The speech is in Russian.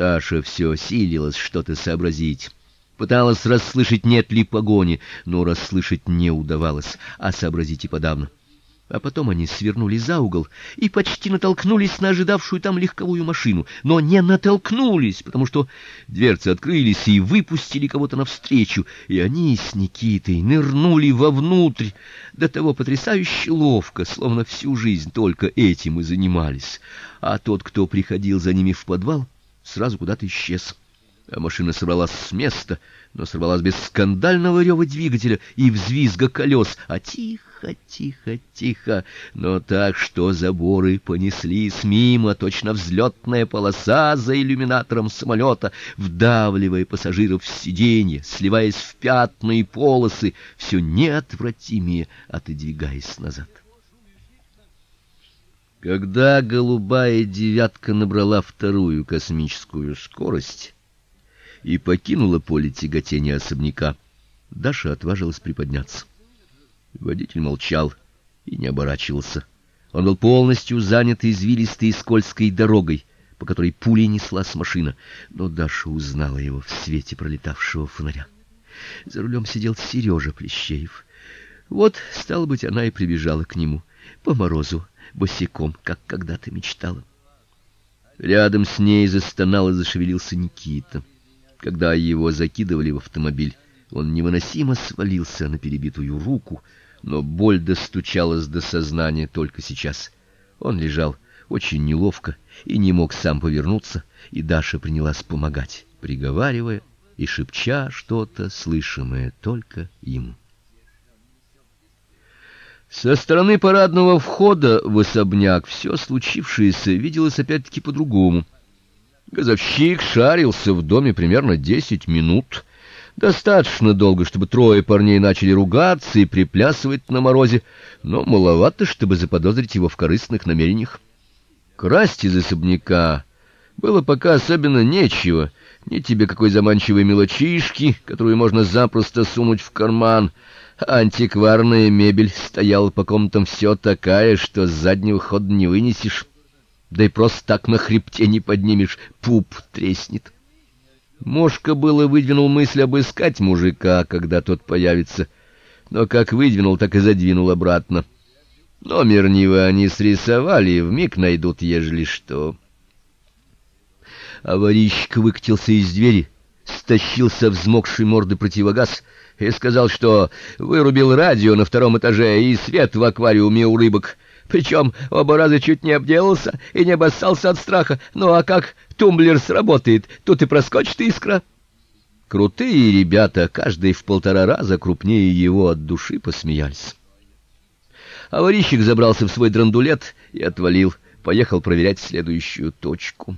Даша все силилась что-то сообразить. Пыталась расслышать, нет ли погони, но расслышать не удавалось, а сообразить и подавно. А потом они свернули за угол и почти натолкнулись на ожидавшую там легковую машину, но не натолкнулись, потому что дверцы открылись и выпустили кого-то навстречу, и они с Никитой нырнули вовнутрь, до того потрясающе ловко, словно всю жизнь только этим и занимались. А тот, кто приходил за ними в подвал, сразу куда-то исчез. А машина сорвалась с места, но сорвалась без скандального рева двигателя и взвизга колес, а тихо, тихо, тихо, но так, что заборы понеслись мимо, точно взлетная полоса за иллюминатором самолета, вдавливая пассажиров в сиденье, сливаясь в пятна и полосы, все неотвратимее отодвигаясь назад. Когда голубая девятка набрала вторую космическую скорость, и покинула поле тяготения особняка, Даша отважилась приподняться. Водитель молчал и не оборачивался. Он был полностью занят извилистой и скользкой дорогой, по которой пулей неслась машина, но Даша узнала его в свете пролетавшего фонаря. За рулем сидел Сережа Плещеев. Вот, стало быть, она и прибежала к нему по морозу, босиком, как когда-то мечтала. Рядом с ней застонал и зашевелился Никита. Когда его закидывали в автомобиль, он невыносимо свалился на перебитую руку, но боль достучалась до сознания только сейчас. Он лежал очень неловко и не мог сам повернуться, и Даша принялась помогать, приговаривая и шепча что-то слышимое только ему. Со стороны парадного входа в особняк все случившееся виделось опять-таки по-другому. Газовщик шарился в доме примерно десять минут. Достаточно долго, чтобы трое парней начали ругаться и приплясывать на морозе, но маловато, чтобы заподозрить его в корыстных намерениях. Красть из особняка было пока особенно нечего. Ни тебе какой заманчивой мелочишки, которую можно запросто сунуть в карман. Антикварная мебель стояла по комнатам все такая, что с заднего хода не вынесешь да и просто так на хребте не поднимешь, пуп треснет. Мошка было выдвинул мысль обыскать мужика, когда тот появится, но как выдвинул, так и задвинул обратно. Номер Нивы они срисовали, вмиг найдут, ежели что. Аварийщик выкатился из двери, стащил со взмокшей морды противогаз и сказал, что вырубил радио на втором этаже и свет в аквариуме у рыбок — причем оба раза чуть не обделался и не обоссался от страха. Ну а как тумблер сработает, тут и проскочит искра. Крутые ребята, каждый в полтора раза крупнее его от души посмеялись. Аварийщик забрался в свой драндулет и отвалил, поехал проверять следующую точку.